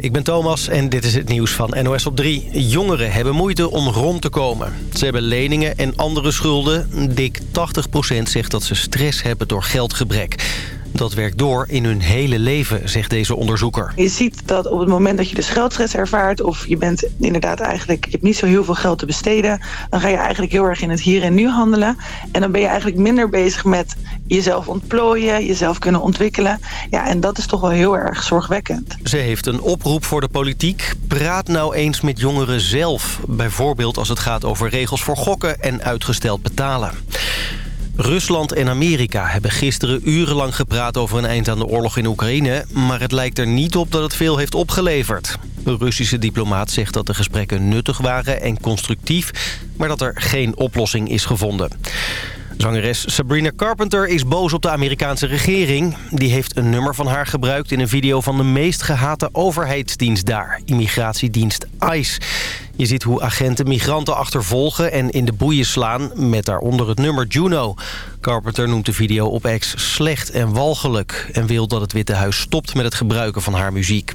Goedemorgen, ik ben Thomas en dit is het nieuws van NOS op 3. Jongeren hebben moeite om rond te komen. Ze hebben leningen en andere schulden. Dik 80% zegt dat ze stress hebben door geldgebrek. Dat werkt door in hun hele leven, zegt deze onderzoeker. Je ziet dat op het moment dat je dus geldstress ervaart... of je bent inderdaad eigenlijk, je hebt niet zo heel veel geld te besteden... dan ga je eigenlijk heel erg in het hier en nu handelen. En dan ben je eigenlijk minder bezig met jezelf ontplooien... jezelf kunnen ontwikkelen. Ja, en dat is toch wel heel erg zorgwekkend. Ze heeft een oproep voor de politiek. Praat nou eens met jongeren zelf. Bijvoorbeeld als het gaat over regels voor gokken en uitgesteld betalen. Rusland en Amerika hebben gisteren urenlang gepraat over een eind aan de oorlog in Oekraïne... maar het lijkt er niet op dat het veel heeft opgeleverd. Een Russische diplomaat zegt dat de gesprekken nuttig waren en constructief... maar dat er geen oplossing is gevonden. Zangeres Sabrina Carpenter is boos op de Amerikaanse regering. Die heeft een nummer van haar gebruikt in een video van de meest gehate overheidsdienst daar. Immigratiedienst ICE. Je ziet hoe agenten migranten achtervolgen en in de boeien slaan... met daaronder het nummer Juno. Carpenter noemt de video op ex slecht en walgelijk... en wil dat het Witte Huis stopt met het gebruiken van haar muziek.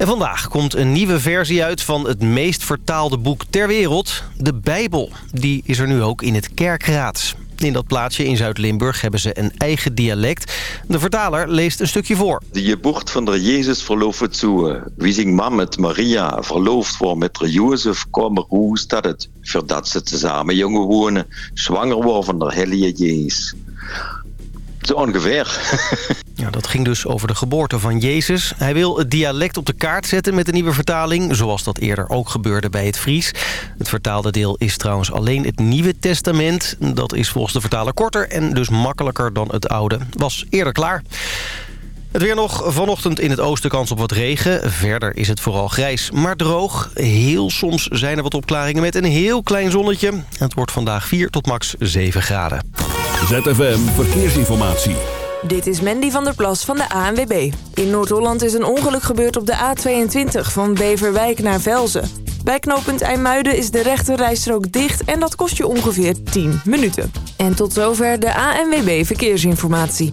En vandaag komt een nieuwe versie uit van het meest vertaalde boek ter wereld, de Bijbel. Die is er nu ook in het Kerkraad. In dat plaatsje in Zuid-Limburg hebben ze een eigen dialect. De vertaler leest een stukje voor. De geboorte van de Jezus verloofd toe. Wie zijn man met Maria verloofd wordt met de Jozef, kom hoe staat het? Voordat ze tezamen jongen wonen, zwanger worden van de heilige Jezus. Zo ongeveer. Ja, dat ging dus over de geboorte van Jezus. Hij wil het dialect op de kaart zetten met de nieuwe vertaling... zoals dat eerder ook gebeurde bij het Fries. Het vertaalde deel is trouwens alleen het Nieuwe Testament. Dat is volgens de vertaler korter en dus makkelijker dan het oude. Was eerder klaar. Het weer nog vanochtend in het oosten kans op wat regen. Verder is het vooral grijs, maar droog. Heel soms zijn er wat opklaringen met een heel klein zonnetje. Het wordt vandaag 4 tot max 7 graden. ZFM Verkeersinformatie. Dit is Mandy van der Plas van de ANWB. In Noord-Holland is een ongeluk gebeurd op de A22 van Beverwijk naar Velzen. Bij knooppunt IJmuiden is de rechterrijstrook dicht en dat kost je ongeveer 10 minuten. En tot zover de ANWB Verkeersinformatie.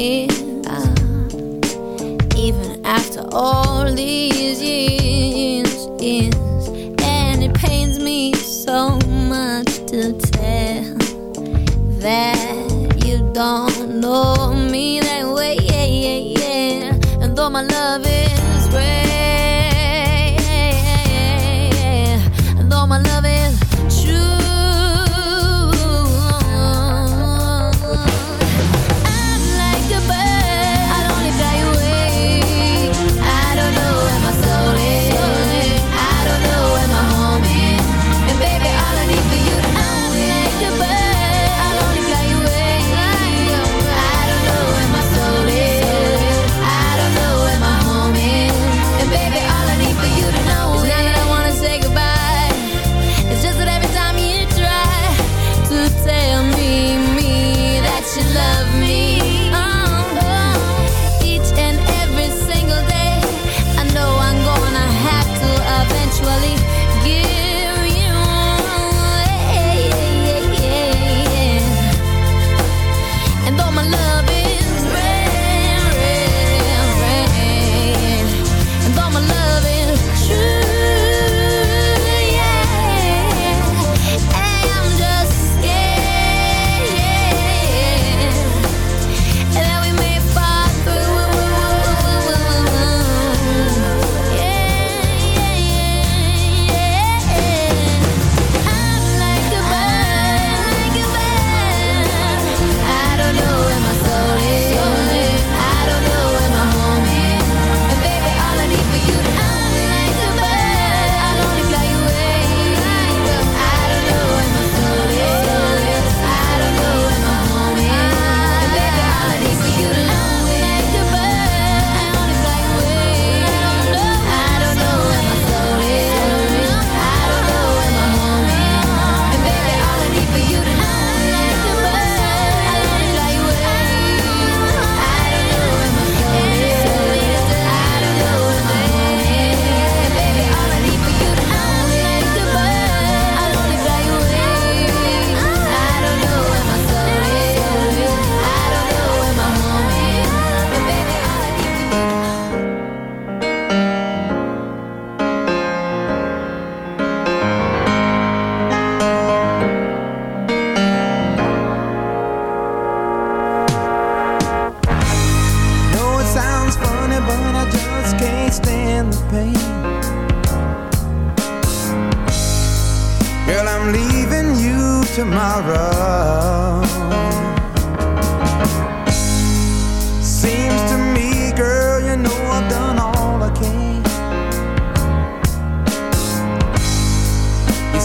tears. Uh, even after all these years,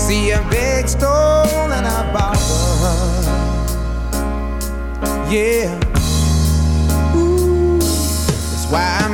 see a big stone and I bought one. Yeah. Ooh, that's why.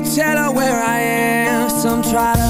tell her where I am. Some try to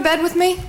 to bed with me?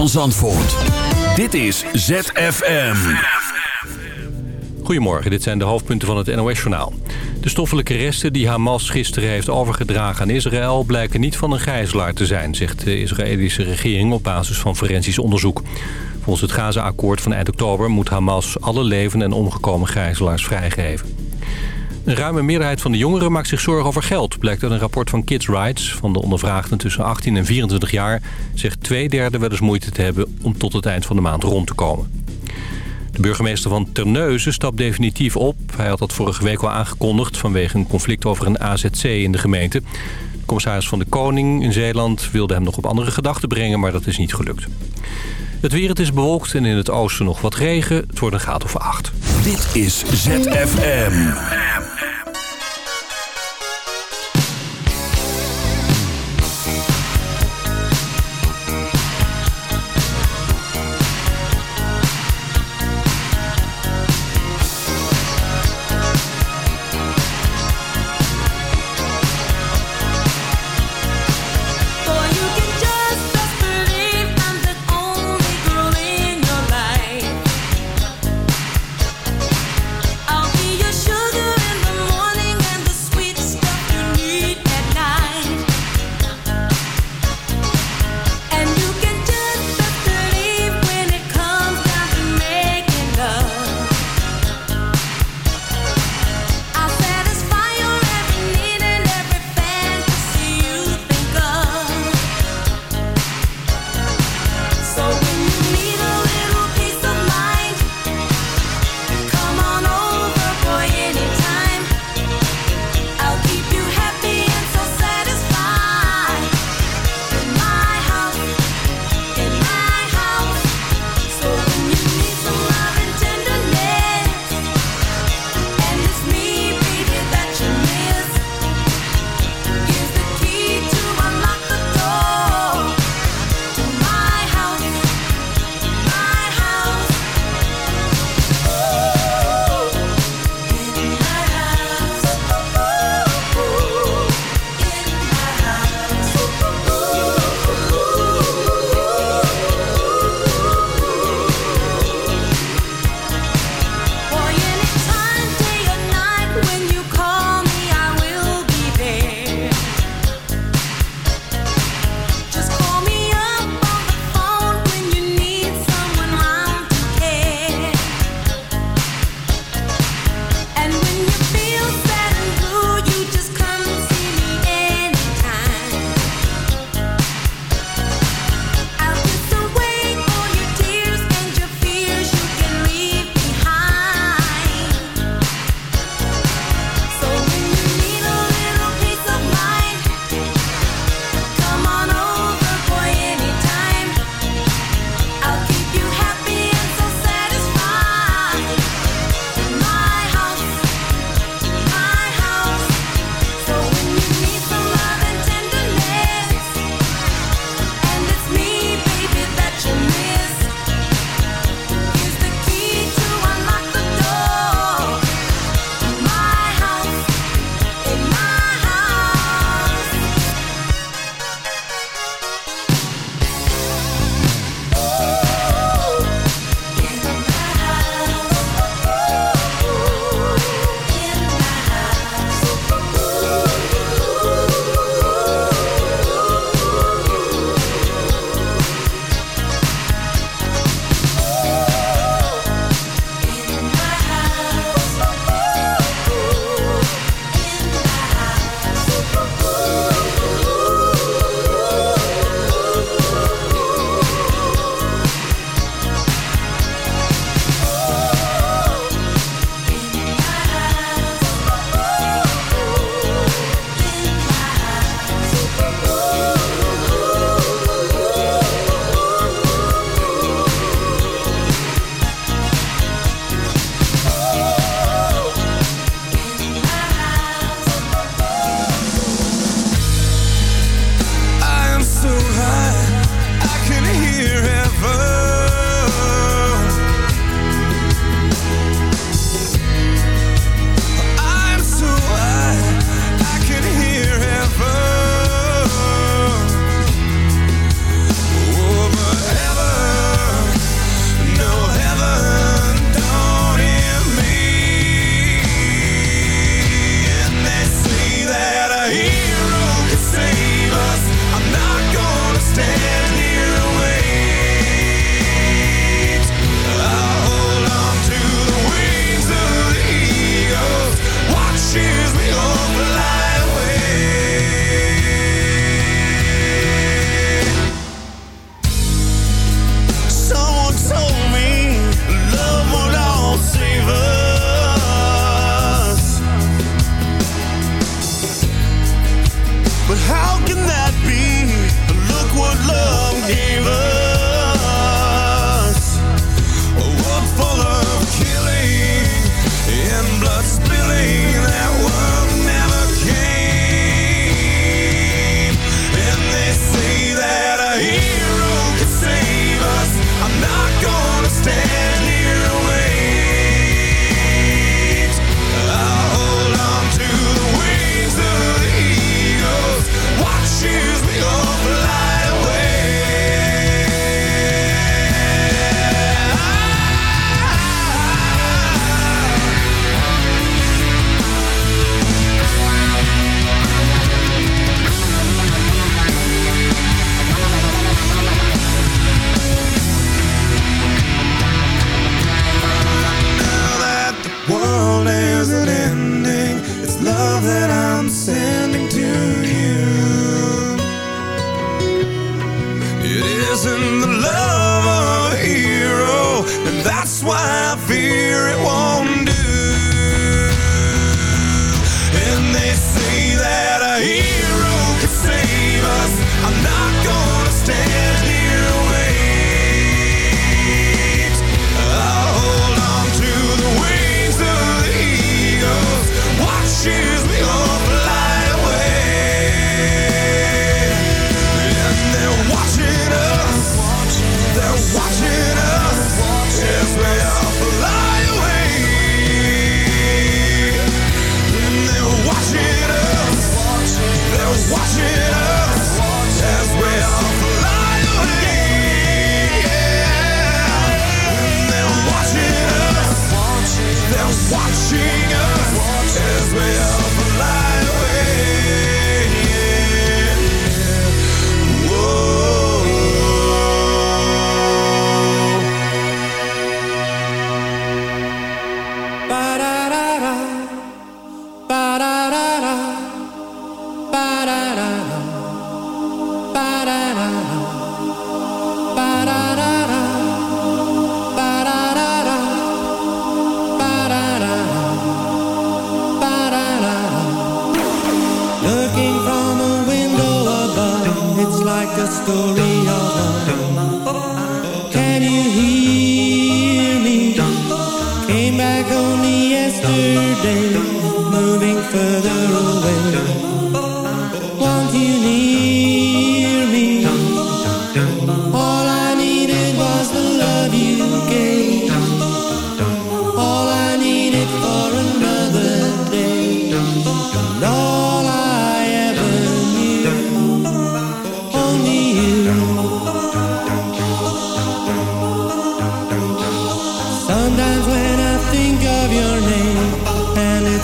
Van Zandvoort. Dit is ZFM. Goedemorgen, dit zijn de hoofdpunten van het NOS-journaal. De stoffelijke resten die Hamas gisteren heeft overgedragen aan Israël... blijken niet van een gijzelaar te zijn, zegt de Israëlische regering... op basis van forensisch onderzoek. Volgens het Gaza-akkoord van eind oktober moet Hamas... alle levende en omgekomen gijzelaars vrijgeven. Een ruime meerderheid van de jongeren maakt zich zorgen over geld... blijkt uit een rapport van Kids Rights. Van de ondervraagden tussen 18 en 24 jaar... zegt twee derde wel eens moeite te hebben om tot het eind van de maand rond te komen. De burgemeester van Terneuzen stapt definitief op. Hij had dat vorige week al aangekondigd... vanwege een conflict over een AZC in de gemeente. De commissaris van de Koning in Zeeland wilde hem nog op andere gedachten brengen... maar dat is niet gelukt. Het weer, het is bewolkt en in het oosten nog wat regen. Het wordt een graad of acht. Dit is ZFM.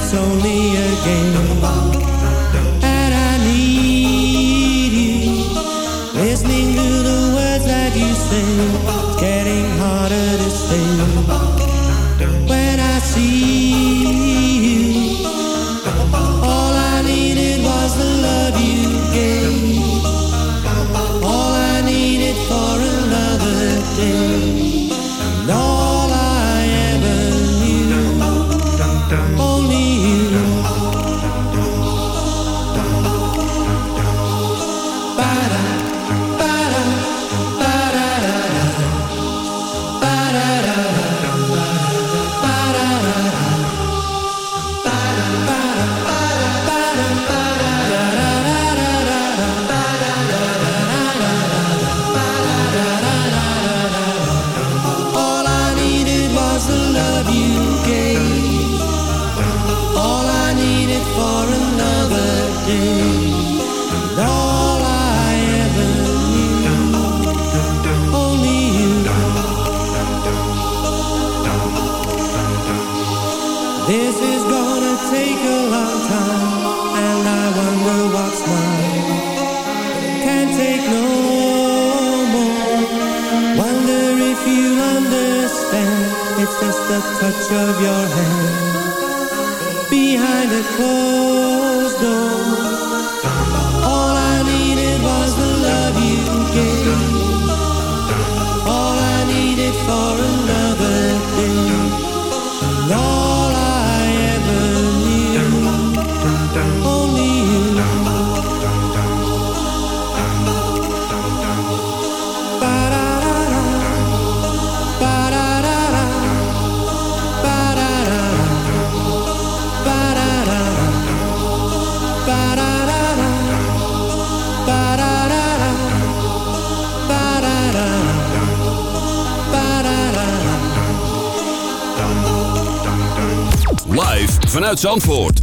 It's only a game, Zandvoort.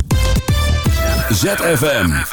ZFM.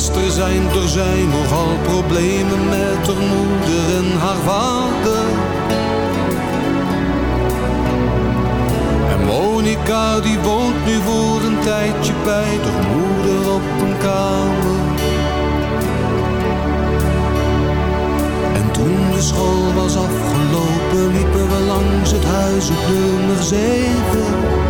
Meester zijn er zijn nogal problemen met haar moeder en haar vader. En Monica die woont nu voor een tijdje bij de moeder op een kamer. En toen de school was afgelopen liepen we langs het huis op nummer 7.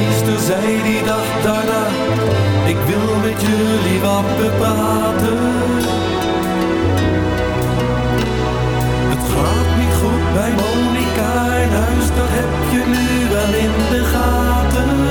Meester zei die dag daarna, ik wil met jullie wat bepraten. Het gaat niet goed bij Monica in huis, dat heb je nu wel in de gaten.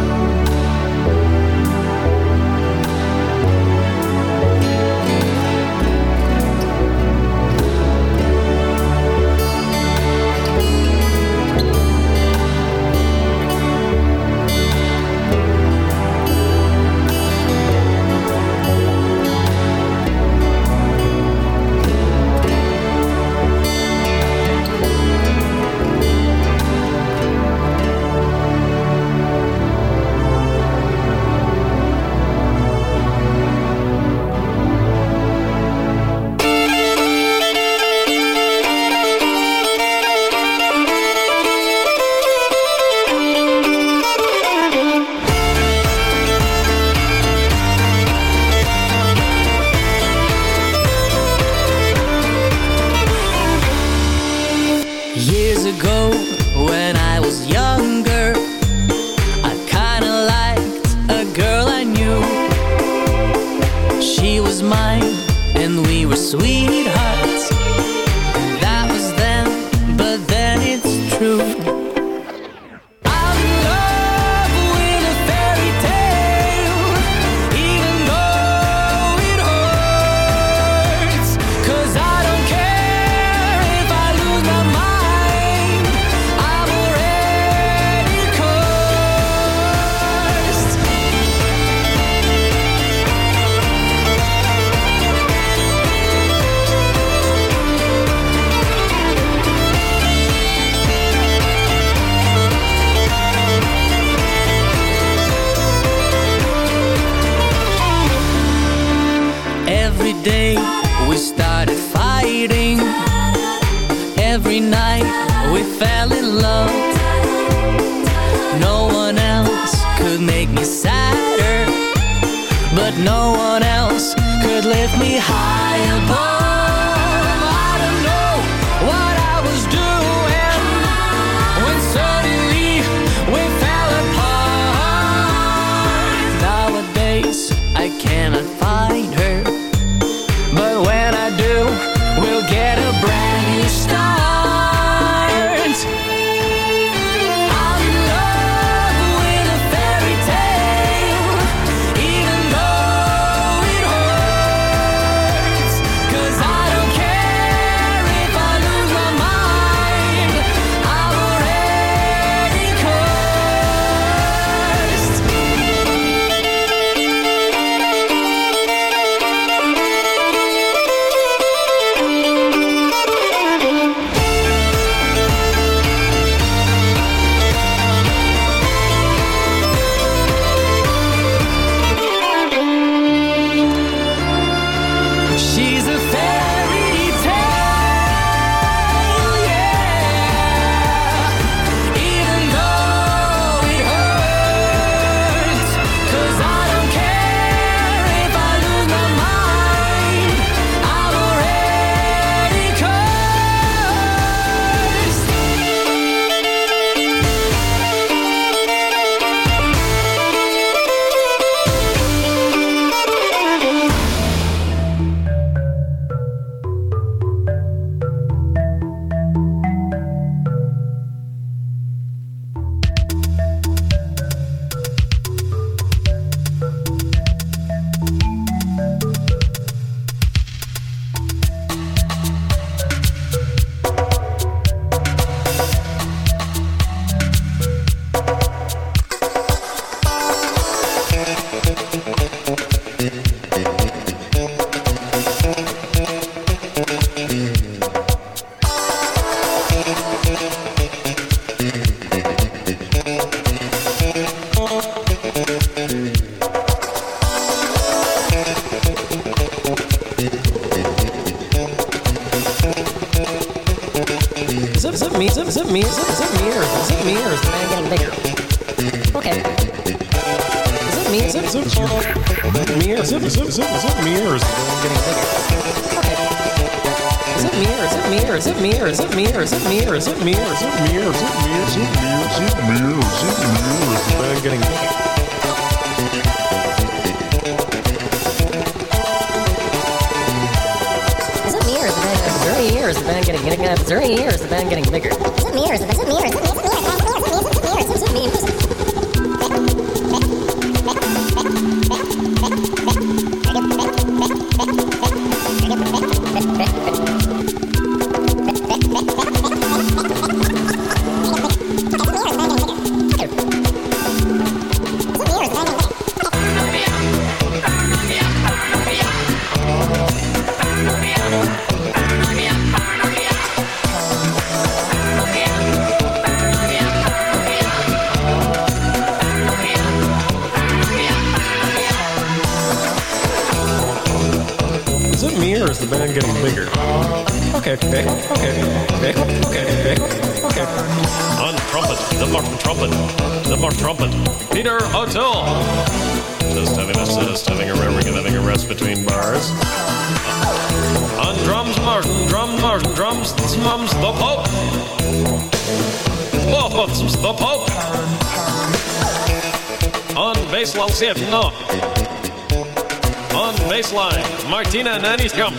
On baseline, Martina Nanny's-Kamp.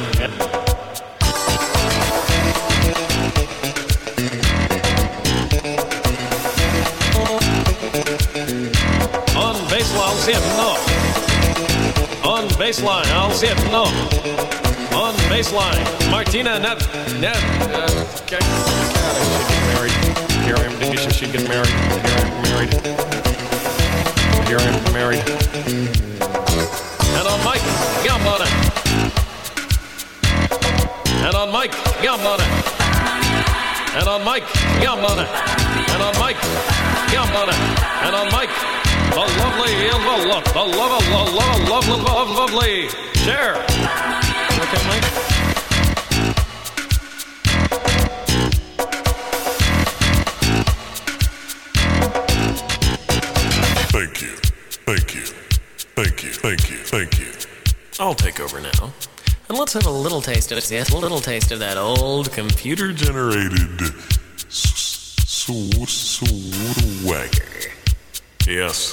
On baseline, Al-Sif, no. On baseline, no. On baseline, Martina Nev... Nev... Uh, okay. I married. Here I am, Denisha should get married. Here I am, married urine from Mary. And on Mike, yum on it. And on Mike, yum on it. And on Mike, yum on it. And on Mike, yum on it. And on Mike, the lovely, the lovely, the lovely, the lovely, lovely, lovely, lovely, share. Okay, Mike. I'll take over now. And let's have a little taste of it. Yes, a little taste of that old computer Generated swagger. Yes.